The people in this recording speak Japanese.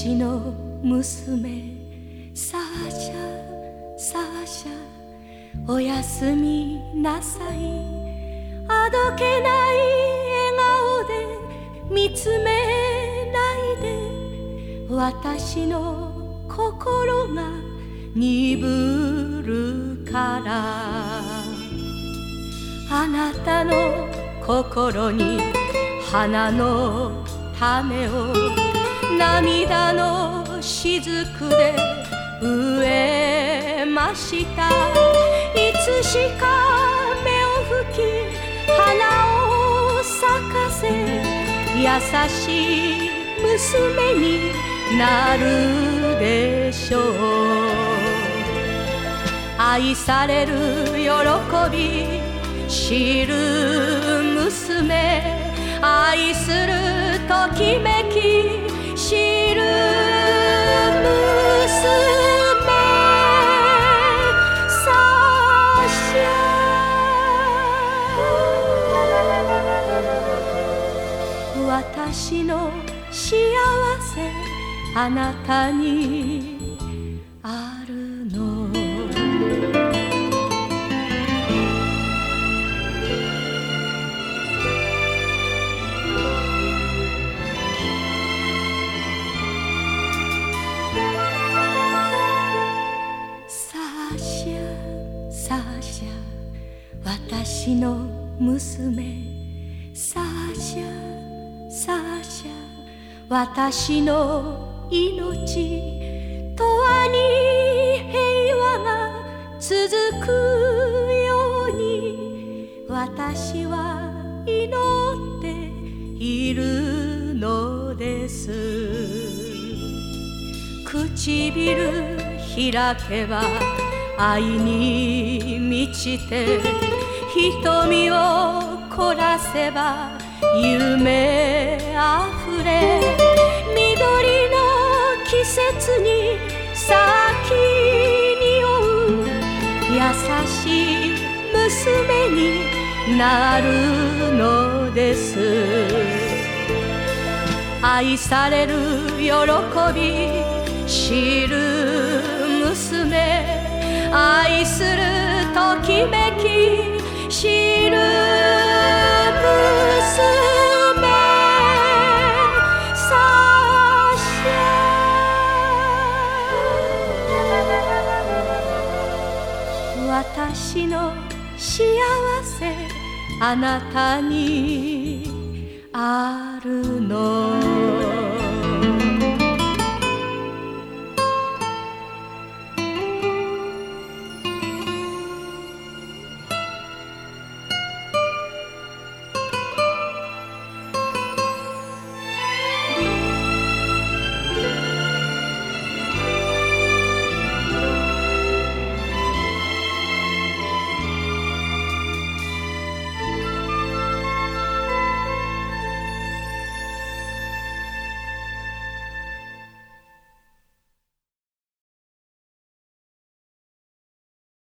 私の娘サーシャサーシャおやすみなさい。あどけない笑顔で見つめないで私の心が鈍るから。あなたの心に花の種を涙の雫で植えましたいつしか目を拭き花を咲かせ優しい娘になるでしょう。愛される喜び知る娘私の幸せあなたにあるの。サーシャサーシャ私の娘サーシャサーシャ私の命永遠に平和が続くように私は祈っているのです。唇開けば愛に満ちて瞳を凝らせば夢しい娘になるのです。愛される喜び知る娘。愛するときめき知る私の幸せあなたにあるの。